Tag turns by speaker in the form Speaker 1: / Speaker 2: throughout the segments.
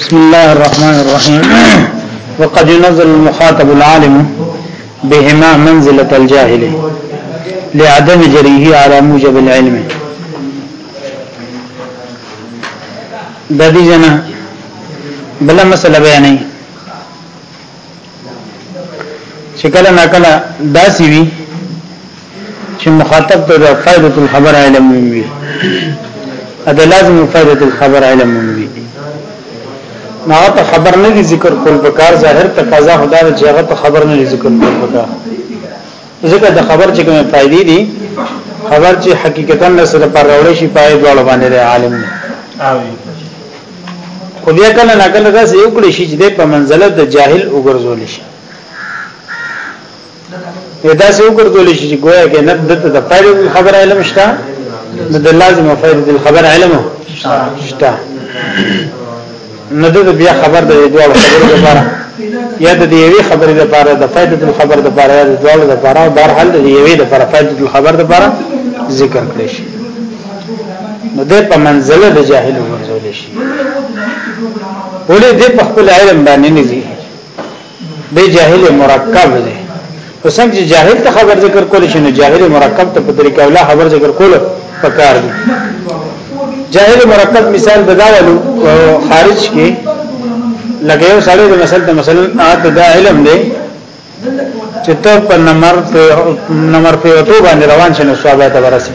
Speaker 1: بسم الله الرحمن الرحيم وقد ينزل المخاطب العالم بهما منزلة الجاهل لعدم جريه على موجب العلم د دې جنا بل مسله بیانې چې کله ناکله داسي وي چې مخاطب ته د فائدۃ الخبر علم وي ادا لازم فائدۃ الخبر علم وي نو ته خبر نه ذکر کول پکار ظاهر تقاضا خدای چې هغه ته خبر نه ذکر کول پکار ځکه د خبر چې کومه فائدې دي خبر چې حقیقتا نه سره پر راوړې شي پای دواړو باندې عالم نه خو بیا کله نه کله داسې یو کړی شي چې د په منزله د جاهل وګرځول شي یو داسې وګرځول شي چې گویا کې نه دته د پای خبر علم شته د لازم او فائدې د خبر علم شته نه د بیا خبر د دوه خبرو لپاره یا د یوې خبرې لپاره د فائدې د خبر لپاره یا د دوه لپاره او بهر حل د یوې لپاره فائدې د خبر لپاره ذکر کړی شي نو د په منزله د جاهل ورزول شي ولې د په خپل علم باندې نه دی جاهل مرکب دی وسنګ چې جاهل ته خبر ذکر کول شي نو جاهل مرکب ته په طریقه ولا خبر ذکر کول پکار دی جاهل مرکب مثال بداولو خارج کې لګیو سړی د مثلا مثلا آت دا علم دی چې ته په نمبر په نمبر په تو باندې روان شې نو ثواب ته ورسې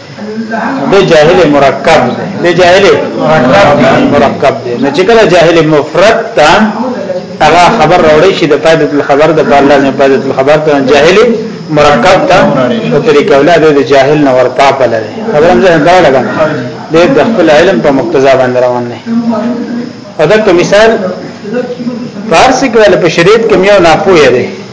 Speaker 1: دی
Speaker 2: جاهل
Speaker 1: مرکب دی دی جاهل مرکب دی نه چې کله جاهل مفرد تا هغه خبر راوړي شي د پایدت الخبر د په الله نه پایدت الخبر ته جاهل مرکب تا په طریقه اولاد د جاهل نه ورپا بلل خبرم زه دا لګم د خپل علم په مقتضا باندې روان نه ادا کوم مثال فارسی کې ول په شریعت کې میو ناپوهه دی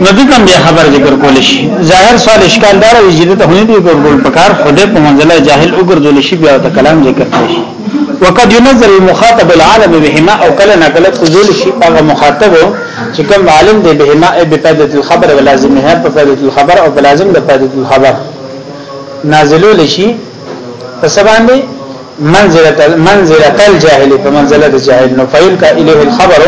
Speaker 1: نو دته به خبر ذکر کول شي ظاهر سوال اشکال دار وي چې دته هونه دي ګورګل پکار خوده په منزله جاهل وګرځول شي بیا ته کلام ذکر شي وقد ينزل المخاطب العالم بهما او کله نه کله فضول شي هغه مخاطب چې کوم عالم دی بهما بفائده الخبر ولازمها بفائده الخبر او بلازم بفائده الخبر نازلول شي په سبا باندې منزله منزله الجاهل په منزله د جاهل نو فیل کا الیه الخبر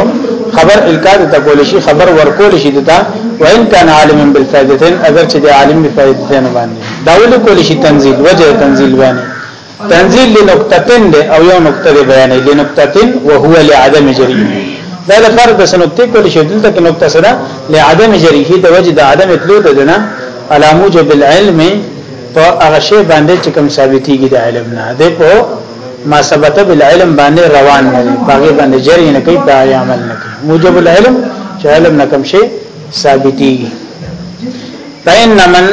Speaker 1: خبر الکا د تقول شي خبر ورکول شي دتا وان کان عالما بالفائدتين اگر چې د عالم په فائدتين باندې دا ول کول شي تنزيل وجه تنزيل باندې تنزيل لنقطتين له او یو نقطه دی بیان دی نقطتين وهو لعدم جري دا د فرض د نقطې کول شي دلته کې نقطه سره لعدم جري هي د وجه د عدم تلو ته نه علامو جب العلم په هغه شی باندې چې کوم ثابتيږي د علم نه دی په ما ثبت بالعلم باندې روان نه دی باغې باندې جری نه کوي باغې عمل نه کوي موجب العلم چې علم نه کوم شی ثابتيږي فإن من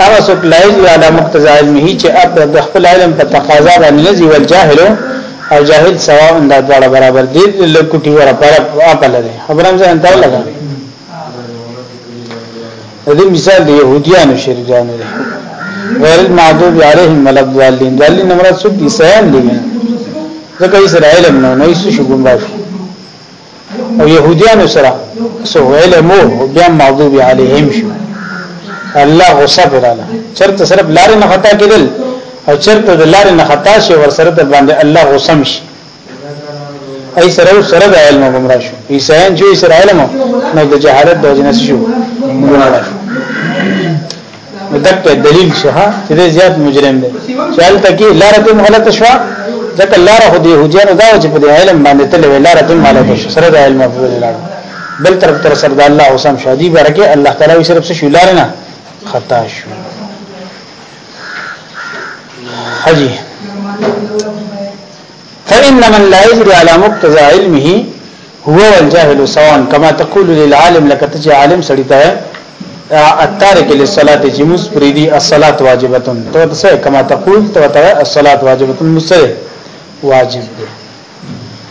Speaker 1: هغه څوک لا یجو علی مقتضى علمه چې اب د خپل علم په تقاضا باندې نه زیول جاهل او جاهل سوا انده دواړه برابر دي لکټي ور پر اپل دي خبرم ځان ته لګا د دې مثال د يهوديانو شرکانو دی غیر المعذوب علیهم ولا الضالین ضالین مراد څوک دي سیان دي ځکه یې سره علم نه نه یې شو ګمراه او يهوديانو سره سو علم او بیا مغضوب علیهم شو الله غصه کړل چرته صرف لار نه خطا کېدل او چرته د لار نه خطا شي ور سره د باندې الله غصه شي ای سره او سره د علم ګمرا شو عیسایان چې سره علم نو د جهالت د جنس شو ګمرا شو دک دلیل شه چې زیات مجرم دی چل تکي لاره ته غلط شو ځکه لاره خو دی هوجانو دا چې په علم باندې تل لاره ته غلط شو سره د علم په لار بل طرف تر سره د الله حسام شادي برکه الله تعالی وي صرف شو لار نه خطا شو حجی فإن من لا يجري على مقتضى علمه هو والجاهل سواء كما تقول للعالم لك تجي عالم سړی ته التارك للصلاه چې موږ پرې دي الصلاه واجبه ته څه کما تقول ته ته الصلاه واجبه مسره واجب دي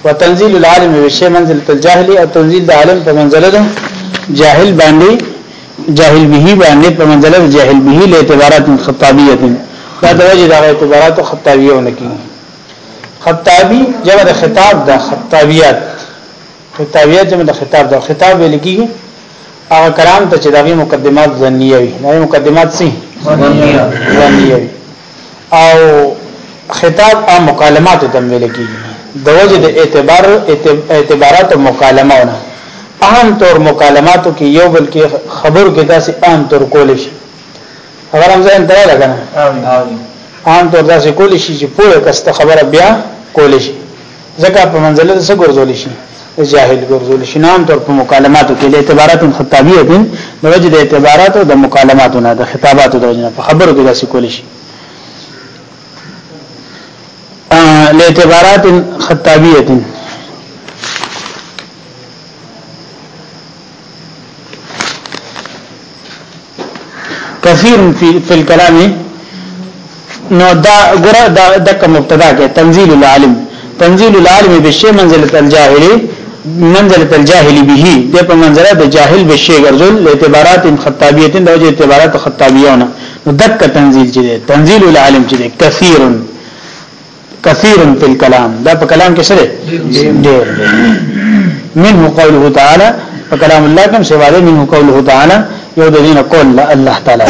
Speaker 1: وتنزيل العالم بشي منزله الجاهل او تنزيل العالم په منزله ده جاهل باندې جاهل به باندې په منزله جاهل به له اعتبارات خطابيه دي دا د وجه د اعتبارات خطابيه ونکي خطابی جمع د خطاب ده خطابیات خطابیات جمع د خطاب ده خطاب ویل کیږي هغه کلام ته چې دغه مقدمات ځنیه وي دغه مقدمات سي ځنیه وي او خطاب او مکالمات ته ویل کیږي د وجه د اعتبار اعتبارات او مکالمهونه اهم طور مکالماتو کې یو بل کې خبرو کې داسې اهم طور کول شي خبره هم ځان درا ده کنه عام طور دا څه کول شي چې پوهه کس ته خبره بیا کول شي ځکه په منزله څه ګرځول شي جاهل ګرځول شي نام طور په مکالماتو کې اعتبارات خطابیه دي د وجه د اعتبارات او د مکالماتو نه د خطاباتو د وجه نه په خبرو کې دا څه کول شي لاعتبارات خطابیه کثیر فی الكلام نو دا ګره دا د مبتدا کې تنزيل العالم تنزيل العالم بشي منزله الجاهل منزله الجاهل به د په منزله د جاهل بشي ګرځول اعتبارات خطابیه د وجه اعتبارات خطابیونه نو دک تنزيل چې تنزيل العالم چې کثیر کثیر فی الكلام دا په کلام کې سره ډیر منه قوله تعالی په کلام الله کوم سوا ده منه قوله تعالی یو د دین قول الله تعالی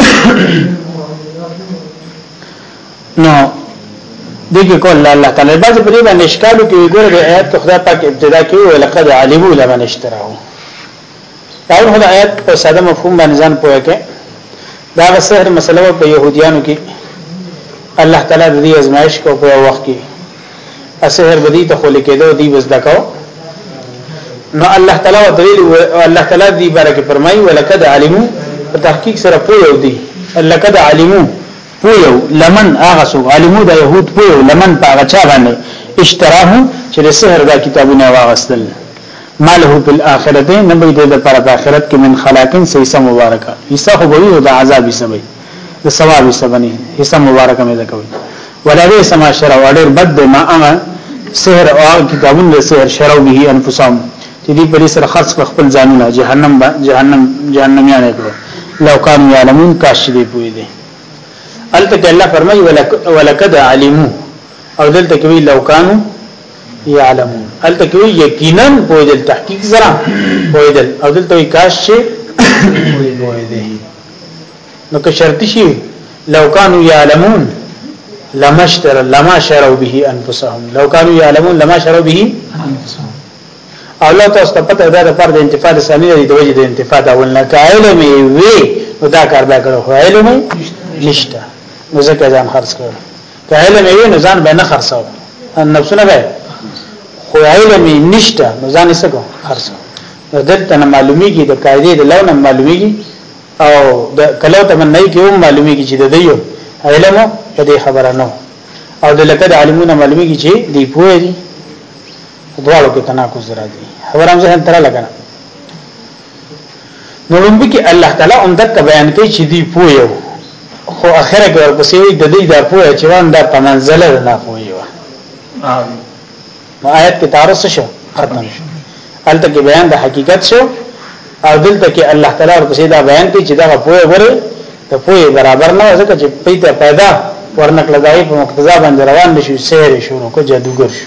Speaker 1: نو دغه قول الله تعالی بعض په دې باندې اشکالو کې ګوره د آیات خدای پاک ابتدا کې ولقد علموا لمن اشتراه دا ورته د آیت په ساده مفهوم باندې ځان پوهه کې دا د سحر مسله په يهوديانو کې الله تعالی د دې ازمایش کو په وخت کې سحر بدی ته خو لیکېدو دی بس دکاو نو الله تعالی او دلیل الله تعالی دی بارک فرمایي ولقد علمو په تحقیق سره پوهو دی لقد علمو پوهو لمن هغه سو علمو د يهود پوهو لمن په هغه چا باندې اشتراه چې د سحر دا کتابونه واغستل ما له فی الاخرة نه به وي د ده لپاره په آخرت کې من خلاق څه حصه مبارکه، حصه خو به وي خو د عذاب حصه به وي، د ثواب حصه به نه وي، حصه مبارکه مې ځکه وي. ولبئس ما شروا او ډېر بد دی ما هغه سحر او هغه کتابونه د سحر شروا به انفسهم چې دوی په دې سره خرڅ کړل خپل ځانونه جهنم به جهنم جهنميان یې کړل لو کانو یعلمون کاش دې پوی دي البته الله فرمایي ولکد علمو او دلته کې وی لو کانو يعلمون الته کوي یقینا په دې تحقیق سره په دې او دلته کاش شي په دې نو که شرط شي لو كانوا يعلمون لما اشتروا لما شروا به انفسهم لو كانوا يعلمون لما شروا به انفسهم او لا تاسو ته پته ده پر د انتفاع ثاني د وجه د انتفاع دا ولنه کایل می وی دا کار دا کړو علم نشته نو ځکه ځان خرڅ کړو که علم یې نه ځان به نه خرڅاو نفسونه به خو علم یې نشته نو ځان یې څنګه خرڅاو نو دلته نه معلومیږي د قاعده د لونه معلومیږي او د کلو تمنای کې هم معلومیږي چې د دیو علم په دې خبره نه او د لکه د علمونه معلومیږي چې دی پوهه دي دواړو کې تناقض راځي خبرم ځه تر لګنه نو لومبي کې الله تعالی هم دک بیان کوي چې دی پویو خو اخره کې ورپسې وي د دې دا پوهه چې وان دا په منزله نه پوهي و آیت کې تعرض شو ختم شو الته کې بیان د حقیقت شو او دلته کې الله تعالی ورپسې دا بیان کوي چې دا پوهه وره د پوهه برابر نه ځکه چې پیدا ورنکړه دای په مقتضا باندې روان نشو سیر شروع کو جادوګر شو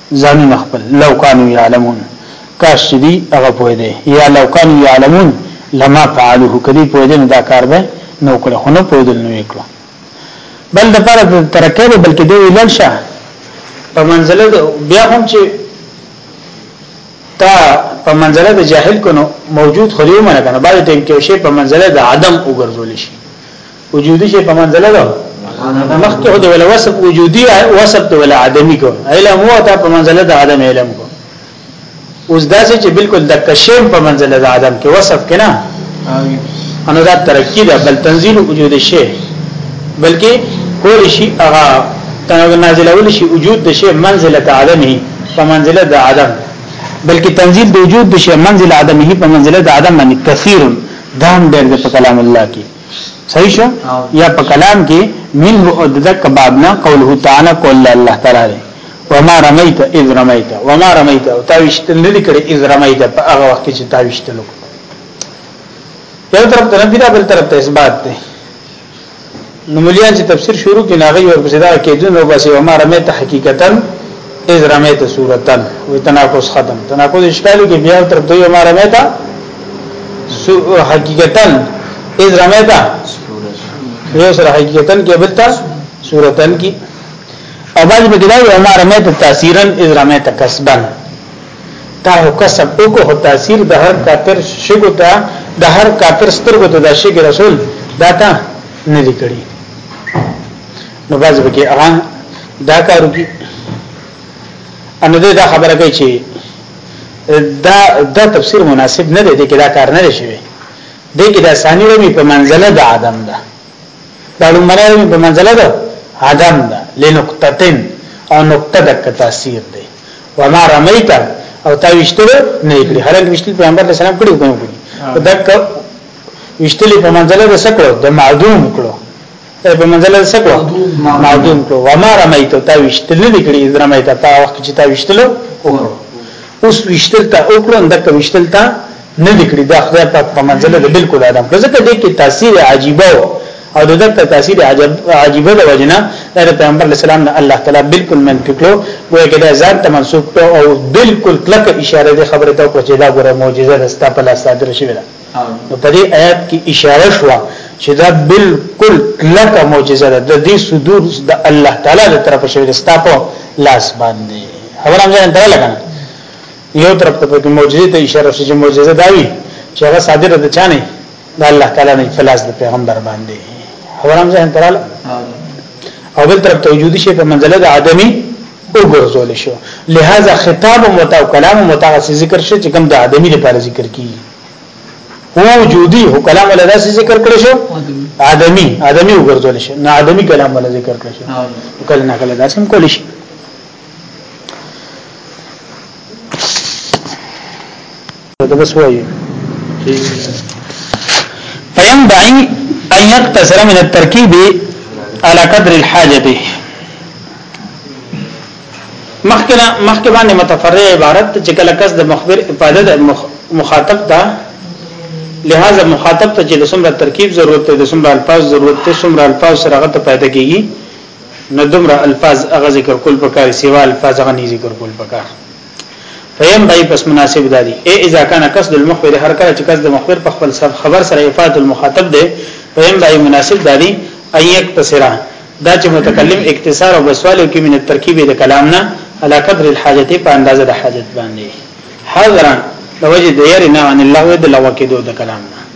Speaker 1: ځانونه خپل لو کانو یعلمون کاش چې دی هغه پوه دی یا لو کانو یعلمون لما فعلوه کدی پوه دی دا کار به نو کړ خو نه پوه دل نو وکړو بل د پر ترکه دی بلکې دی ویل شه په منزله بیا هم چې تا په منزله د جاهل کو نو موجود خو دی منه کنه بعد ټیم کې شی په منزله د عدم وګرځول شي وجودي شي په منځله ده مخکې د ولا وصف وجودي وصف د ولا عدمي کو علم هو ته په منځله د عدم علم کو اوس دا چې بالکل د کشم په منځله د عدم کې وصف کنا انو دا ترقی ده بل تنزيل وجود شي بلکې کول شي هغه تنو نازلول شي وجود د شي منزله عدمي په منزله د عدم بلکې تنزيل د وجود د شي منزله عدمي په منزله د عدم باندې کثیر دام ډېر د کلام الله کې صحیح شو یا په کلام کې منه او د دک بابنا قوله تعالی قول الله تعالی وما رمیت اذ رمیت وما رمیت او تاویشت نه لیکره اذ رمیت په هغه وخت کې چې تاویشت لو یو طرف ته نبی را بل طرف ته اثبات دی نو مليان چې تفسیر شروع کړي ناغي ورپسې دا کېدون او بس وما رمیت حقیقتا اذ رمیت صورتن وی تناقض ختم تناقض اشکالی کې بیا تر دوی ما رمیت حقیقتا اذ رمیت یو سره حقیقتا کې بلتا صورتن کې او باج به ګلای او ما رمیت تاثیرا اذ رمیت کسبا تا هو کسب او کو تاثیر د هر کافر شګو ته د هر کافر سترګو ته د شګ رسول داتا نه لیکړي نو باز به کې هغه دا کار وکړي ان دې دا خبره کوي چې دا دا تفسیر مناسب نه دی چې دا کار نه شي دې کې دا ثاني رمي په منزله د عدم ده دا لمړی رمي په منزله ده عدم ده لنقطتين او نقطه د تاثیر دی وما رمیت او تا وشتل نه کړی هرګ وشتل پیغمبر علیہ السلام کړی کوم کړی دک وشتل په منزله د سکړو د معدوم کړو ای په منزل څه کو معدوم کو وما رمیت تا وشتل نه دکړي اذ رمیت په وخت چې تا وشتلو اوس وشتل تا او کړو اندک وشتل تا نه دکړي دا خدای پاک په منزل د بالکل ادم ځکه دې کې تاثیر عجیبه او د دغه تاثیر عجب عجیبه د وجنه د پیغمبر اسلام نه الله تعالی بالکل منفي کړو وایي کدا ځان ته منسوب او بالکل کلک اشاره د خبره ته کوچې دا ګوره معجزه د ستا په لاس صادره شوه نو په دې آیات کې اشاره شو چې دا بالکل کلک معجزه ده د دې صدور د الله تعالی تر طرف شوی د ستاپو لاس باندې خبر هم ځان ته لګنه یو طرف ته په معجزه ته اشاره شي چې معجزه دا وي چې هغه صادره ده چانه د الله تعالی نه فلاس د پیغمبر باندې خبر هم ځان ته او بل طرف ته وجودي شي په منزله د عدمي وګرځول شو لہذا خطاب متا او کلام متا غسی ذکر شي چې کوم د ادمي لپاره ذکر کیږي هو وجودي هو کلام ولا داسې ذکر کړی شو ادمي ادمي وګرځول شي نه ادمي کلام ولا ذکر کړی شو کله نه کله داسې هم کول شي نو ته بس وایي فیم دعی ان یقتصر من الترکیب على قدر الحاجه مخکنا مخک باندې متفرع عبارت چې کله کس د مخبر افاده د مخاطب دا لہذا مخاطب ته چې د څومره ترکیب ضرورت دی د څومره الفاظ ضرورت دی څومره الفاظ سره غته پیدا کیږي نو دومره الفاظ هغه ذکر کول پکار سیوا الفاظ هغه نه ذکر کول پکار فهم دای پس مناسب دادی اے اذا کان قصد المخبر هر کله چې قصد مخبر په خپل سب خبر سره افاد المخاطب دی فهم دای مناسب دادی ان یک تسرا دا چې متکلم اختصار او بسوالو کې من ترکیب د کلام نه علا قدر الحاجت په اندازه د حاجت باندې حاضران د وجه د یری نه ان الله د لوکې دو د کلام نه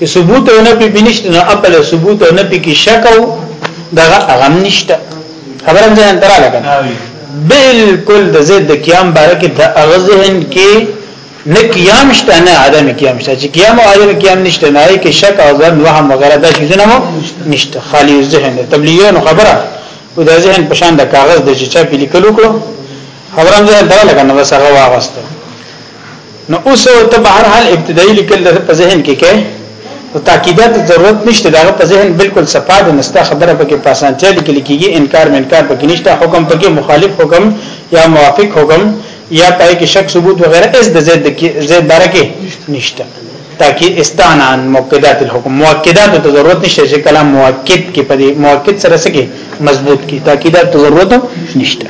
Speaker 1: چې ثبوت او نفي په نشته نو خپل ثبوت او نفي کې شک او دغه غم نشته خبره نه ځان تراله کنه بالکل د زید قیام باره کې د اغزهن کې نه قیام شته نه عدم قیام شته چې قیام او عدم قیام نشته نه کې شک او ځن وهم وغیرہ دا شي نه نشته خالی ذهن تبلیغیانو خبره او د ذهن په شان د کاغذ د چې چا په لیکلو کړو خبره نه تراله کنه بس هغه واغسته نو اوس ته به هر حال ابتدایي لیکل د په ذهن کې کې او تاکیدات ضرورت نشته دا په ذهن بالکل صفا ده نستا خبره پکې پاسانتیا لیکل کېږي انکار منکار پکې نشته حکم پکې مخالف حکم یا موافق حکم یا پای کې شک ثبوت وغیرہ اس د زید زید باره کې نشته تاکي استانا عن موقدات الحكم موقدات ته ضرورت نشته چې کلام موقت کې پدې موقت سره سکے مضبوط کی تاکیدات ته ضرورت نشته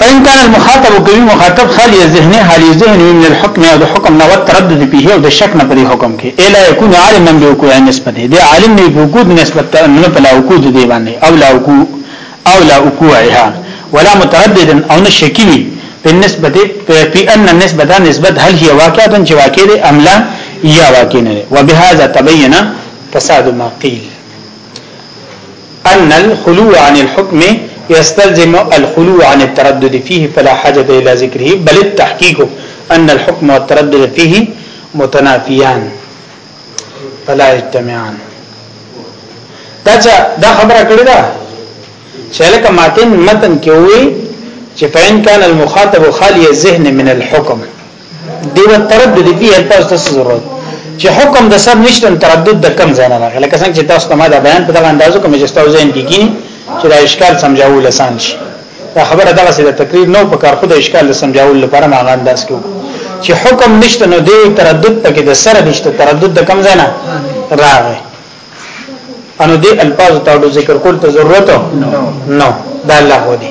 Speaker 1: فإن كان المخاطب کوي مخاطب خالي ذهني حالي ذهني من الحكم او د حکم نه تردد فيه او د شک نه پرې حکم کې الا يكون عالما بوقوع نسبت دي عالم نه بوجود نسبت ته نه په لا وجود دی باندې او لا وقوع او لا وقوعها ولا مترددا او نه شکی وي په نسبت په ان النسبه دا نسبت هل هي واقعه چې واقع دي ام لا یا واقع نه وبهذا تبين فساد ما قيل ان الخلو عن الحكم يستلزم الخلو عن التردد فيه فلا حاجة إلى ذكره بل التحقيق أن الحكم والتردد فيه متنافيان فلا يجتمعان تاچا دا خبر کړی دا شالک ماتن متن کې وی چې فین کان المخاطب خالی الذهن من الحكم دی و تردد فيه تاسو ته ضرورت چې حکم د سر نشته تردد د کم ځای نه راغلی لکه څنګه چې تاسو ته ما دا بیان په دغه اندازو کې مجسته او ځین کې کینی چې دا اشکال سمجاو لسان شي دا خبره دغه سره تقریر نو په کار خو د اشکال سمجاو لپاره ما غانداس کو چې حکم نشته نو دی تردد پکې د سر نشته تردد د کم ځای نه راغی انو دې الفاظ ته ذکر کول ته ضرورت نو دا الله هو دی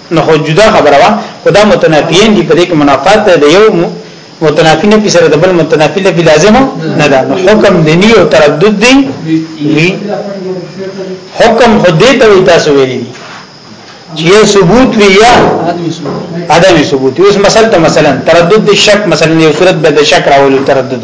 Speaker 1: نو خو جدا خبره وا خدا متنافیین دی په دې کې منافات ده د یو متنافی نه پیسره د بل متنافی نه لازم نه ده نو حکم دی نه او تردد دی وی حکم خو دې ته تاسو ویلی دی چې ثبوت وی یا عدم ثبوت اوس مثلا مثلا تردد شک مثلا یو صورت به د شک راولو تردد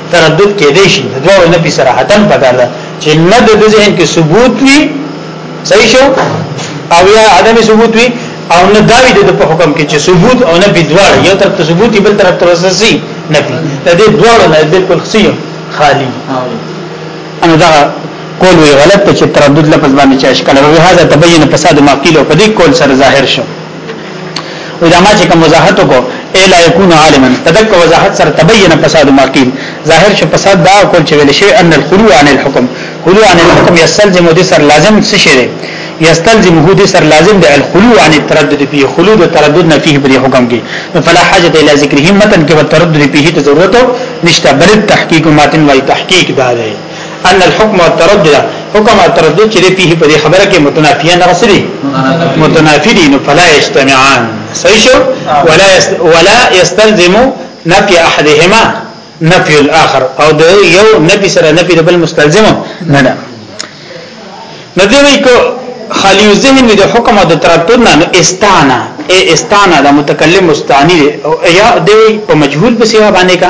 Speaker 1: تردد کې دی شي د دوه نفي سره حتم پکار ده چې نه د ذهن کې ثبوت وي صحیح شو او یا عدم ثبوت وي او نه داوی د په حکم کې چې ثبوت او نفي دواړه یو طرف ته ثبوت بل طرف ته وسسي نفي د دې دواړو نه بالکل خصي خالی انا دا قول وی غلط چې تردد لفظ باندې چې اشکال او هغه تبین فساد ما قیل او په دې قول سره ظاهر شو او دا ما چې کوم وضاحت وکړو الا يكون عالما تدک وضاحت سره تبين فساد ما قيل ظاهر شي فساد دا کول چې ویل شي ان الخلو عن الحكم خلو عن الحكم يستلزم دي سر لازم څه شي دي يستلزم هو دي سر لازم دي الخلو عن التردد فيه خلو د تردد نه فيه په حکم کې فلا حاجه الى ذکره متن کې تردد فيه ته ضرورت نشته بل تحقیق متن وای تحقیق دا دی ان الحكم والتردد حکم او تردد چې په په دې خبره کې متنافیان نه غسري متنافی دي نو فلا یجتمعان صحیح شو ولا يست... ولا يستلزم نفي احدهما نفي الاخر او د یو نفي سره نفي د بل مستلزم نه ده نو دې وی کو خالی ذهن د حکم او د تردد نه استانه استانه د متکلم مستانی او یا د په مجهول په سیوا باندې کا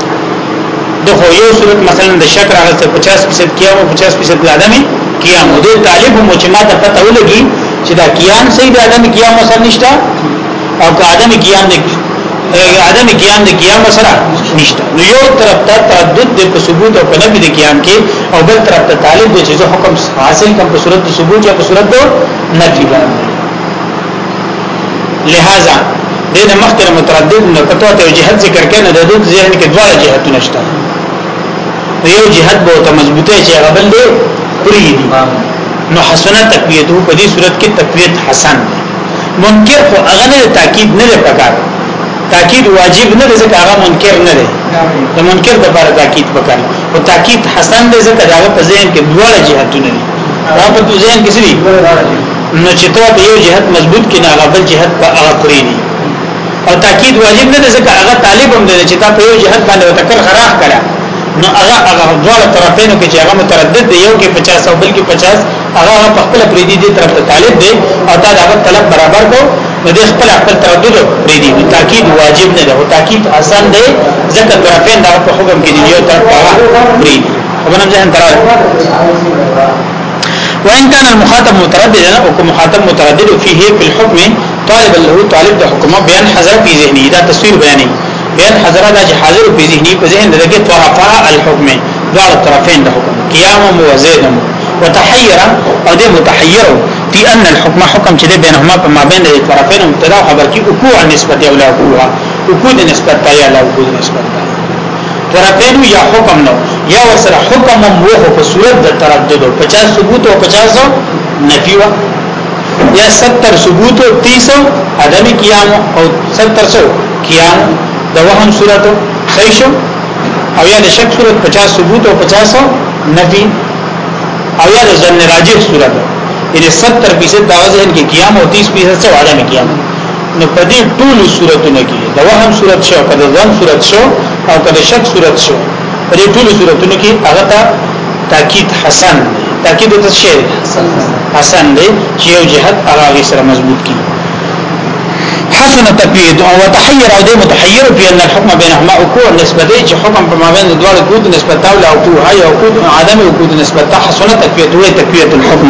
Speaker 1: د خو یو صورت مثلا د شک راغسته 50% قیام او 50% عدم قیام او د طالب مو چې ما ته پته ولګي چې دا قیام صحیح د عدم قیام سره نشته او که عدم قیام د عدم قیام د قیام سره نشته نو یو طرف ته تعدد د په ثبوت او په نفي د قیام کې او بل طرف ته طالب د چې حکم حاصل کوم په صورت د ثبوت یا په صورت د نفي باندې لہذا د دې مخکې متردد نه پتو ته جهاد ذکر کړي نه د دې ذهن کې دواړه جهادونه شته یو جهاد به ته مضبوطه چې هغه بل دی پوری دی نو حسنه تقویته په دې صورت کې تقویت حسن منکر خو هغه نه تاکید نه پکار تاکید واجب نه دی ځکه هغه منکر نه دی د منکر د لپاره تاکید پکار او تاکید حسن دی ځکه دا په ذهن کې دواړه جهادونه دي دا په ذهن کې څه دي نو چې ته په یو جهت مضبوط کې نه هغه بل جهت په هغه کړی دي او تاکید واجب نه ځکه هغه طالب هم دی چې تا په یو جهت باندې وتکر خراخ کړه نو هغه هغه دواړه طرفینو کې چې هغه متردد دی یو کې 50 او بل کې 50 هغه په خپل پریدي دي طرف ته طالب دی او تا دا طلب برابر کو نو د خپل خپل تردد پریدي نو تاکید واجب نه ده او تاکید آسان دی ځکه طرفین دا په حکم کې دی یو طرف هغه پریدي وبنم ځان تراله وان كان المخاطب مترددا او کوم مخاطب متردد فيه في الحكم طالب له طالب د حکم بیان حضرت په ذهني دا تصویر بیانې بیان حضرت د حاضر په ذهني په ذهن دغه طرفه الحكم دار طرفین د حکم قیام او زید وتحیر او د متحیر دی ان الحكم حکم چې بینهما په مابین د طرفین مبتدا خبر کې وقوع نسبت او لا وقوع وقوع نسبت یا لا وقوع نسبت ترقینو یا حکم نو یا ورسره حکم هم وو په صورت د تردد 50 ثبوت او 50 نفی وا یا 70 ثبوت او 30 عدم قیام او 70 سو قیام د وهم صورت صحیح شو او یا د شک صورت 50 ثبوت او 50 نفی او یا د ظن راجح صورت یعنی 70 فیصد د ځین کې قیام او 30 فیصد څو عدم قیام نو په دې ټول صورتونو کې د وهم صورت شو کده ځان صورت شو او کده شک صورت شو په دې ټول صورتونو کې هغه ته تاکید حسن تاکید ته شی حسن دی چې یو جهت هغه سره مضبوط کی حسن تقید او تحیر او د متحیر په ان الحكم بینهما او کو نسبت چې حکم په مابین د دوه قوت نسبت او لا او هي او قوت عدم او قوت نسبت حسن تقید او تقید الحكم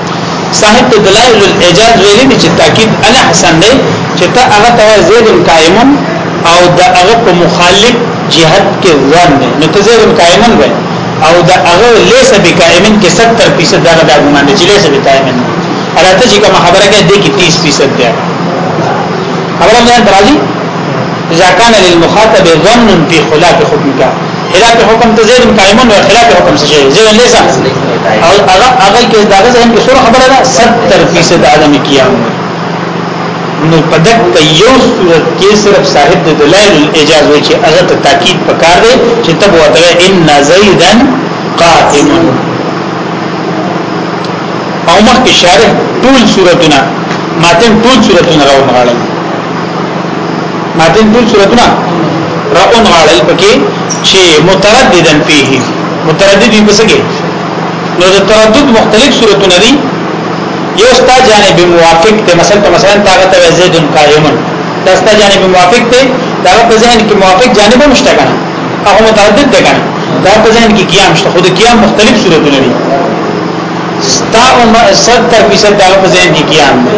Speaker 1: صاحب د دلائل الاعجاز ویلي دي چې تاکید ان حسن دی چې ته هغه ته زید قائم او د هغه په مخالف جهاد کې ځان دی نو ته زید قائم وي او د هغه ليس بقائم کې 70% دغه د ګمان دی چې ليس بقائم اراته چې کوم خبره کې دی کې 30% دی خبره نه درازي ځکه للمخاطب ظن في خلاف حکمك خلاف حکم ته زید قائمون او خلاف حکم څه شي زید لیسا او هغه هغه کې دا ځین کې سره خبره ده 70% عدم قیام نو په دک یو صورت کې صرف صاحب د دلایل الاجاز وی چې هغه ته تاکید پکار دی چې تب وته ان زیدا قائم او مخکې شارح ټول صورتونه ماتم ټول صورتونه راوړل ماتن ټول صورتونه رقم غاړل پکې چې مترددن فيه متردد دي پسګي نو د تردد مختلف صورتونه دي یو ستا جانب موافق ته مثلا ته مثلا طاقت زید قائم دا ستا جانب موافق ته دا په ذهن کې موافق جانب مشته کنه هغه متردد ده کنه دا په ذهن کې قیام شته خو د قیام مختلف صورتونه دي ستا عمر 70% دا په ذهن کې قیام دی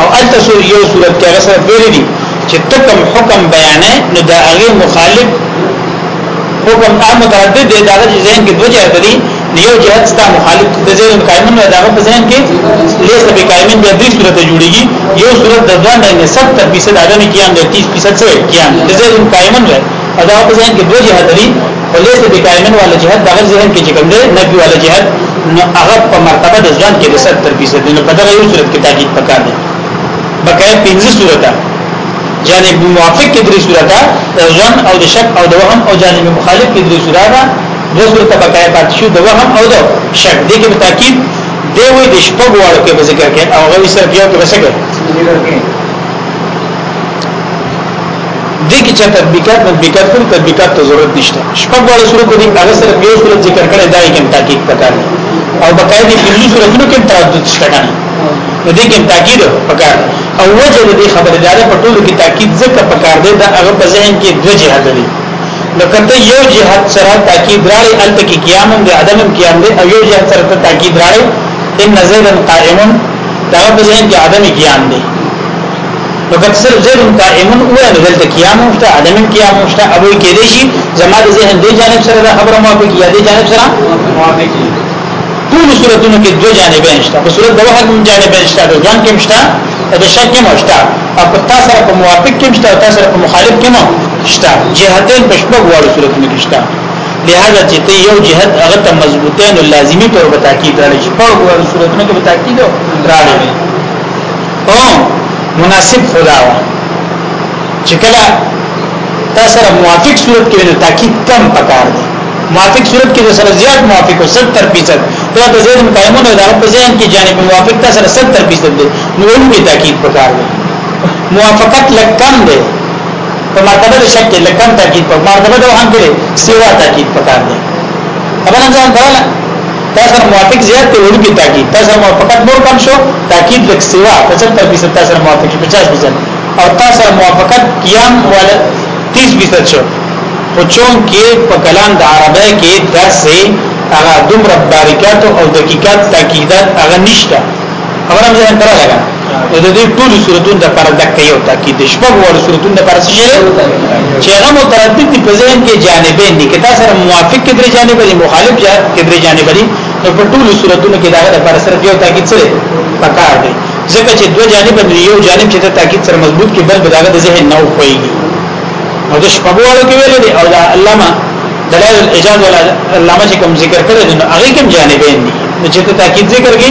Speaker 1: او الته سور یو صورت کې هغه سره ویل دي چې تکم حکم بیانې نو دا هغه مخالف حکم عام متعدد دی دا چې ذهن کې دوه جهت دي یو جهت ستا مخالف د ذهن قائمن دا په ذهن کې لیس به قائمن بیا دوی صورت جوړيږي یو صورت د ځان نه 70% اډنه کیان د 30% څه کیان د ذهن قائمن وي او دا په ذهن کې دوه جهت لري وليس بقائمن ولا جهت دغه ذهن کې چې کوم دی نفي ولا جهت نو هغه په مرتبه د ځان کې د 70% دی نو په دغه یو صورت کې تاکید پکار دی بقای پنځه صورته جانب موافق کې درې صورته ځان او د شک او د وهم او جانب مخالف کې درې صورته د صورت بقای پات شو د وهم او د شک دې کې تاکید دی وې د شپږ وړو کې ذکر کې او غوي صرف یو کې بسګه دې کې چې تطبیقات تطبیقات کوم تطبیقات ته ضرورت نشته شپږ واړه صورت دي هغه سره یو صورت ذکر کړي دای کې تحقیق پکار او بقاعده پنځه صورتونو کې تردد شته کنه نو دې کې تاکید پکار او وجه دې خبره ده په ټولو کې تاکید ځکه پکار دی دا هغه په ذهن کې دوه جهات دي نو کته یو جهاد سره تاکید راړي الته کې قیام دی عدم قیام دی او یو جهاد سره تاکید راړي ان زیدن قائم دا په ذهن کې عدم قیام دی نو که صرف زید قائمون وای نو دلته قیام مشته عدم قیام مشته ابو کې دی شي زما د ذهن دی جانب سره د خبره موافق یا دی جانب سره موافق ټول صورتونو کې دوه جانبین شته په صورت د وحد من جانبین شته د ځان کې مشته د شک کې مشته او په تاسو سره په موافق کې مشته او تاسو سره په مخالف کې مشته جهتین په شپږ وړو صورتونو کې شته لہذا چې ته یو جهت هغه ته مضبوطه نو لازمی طور په تاکید راځي په وړو صورتونو کې په تاکید راځي او مناسب خدا وا چې کله تاسو سره موافق صورت کې نو تاکید کم پکار دی موافق صورت کې سره زیات موافق 70 فیصد دا د زید قائمون او د په ذهن کې جانب موافق تاسو سره 70 فیصد دی نو ولې تاکید پکار دی موافقت لکم دی په مرتبه د شک کې لکم تاکید په مرتبه د وهم کې سیوا تاکید پکار دی خبره ځان کړل تاسو سره موافق زیات دی وړو کې تاکید تاسو سره موافقت نور کم شو تاکید لک سیوا 75 فیصد تاسو سره موافق 50 فیصد او تاسو سره موافقت قیام والا 30 فیصد شو خو چون کې په کلام د عربی کې داسې هغه دومره باریکات او دقیقات تاکیدات هغه نشته خبره مې نه لګا نو د دې ټول صورتونو د پر دک یو تاکید د شپږ وړ صورتونو د پر څه شي چې هغه متردد دي په ذهن کې جانبین دي کته سره موافق کدرې جانب دي مخالف جانب کدرې جانب دي نو په ټول صورتونو کې دا د پر سره یو تاکید سره پکار دي ځکه چې دوه جانب دی یو جانب چې د تاکید سره مضبوط کې بل بداغه د ذهن نه وخوي او د شپږ وړ کې ویل دي او دا علامه دلائل الاجاز ولا علامه چې کوم ذکر کړی نو هغه کوم جانبین دي چې ته تاکید ذکر کې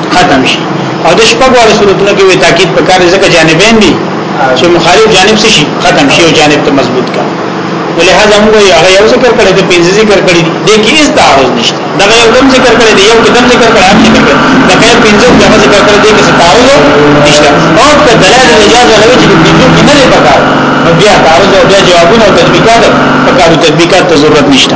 Speaker 1: ختم شي او د شپږ وړو صورتونو کې تاکید په کار ځکه جانبین دي چې مخالف جانب څه شي ختم شي او جانب ته مضبوط کا ولهدا موږ یو هغه یو ذکر کړی دی پنځه ذکر کړی دی د کې هیڅ تعارض نشته دا یو دم ذکر کړی دی یو دم ذکر کړی دی دا کله پنځه دا ذکر کړی دی چې تعارض نشته او په دلایل اجاز غوي چې پنځه کې نه پکار بیا تعارض او بیا جوابونه او تطبیقات پکارو تطبیقات ته ضرورت نشته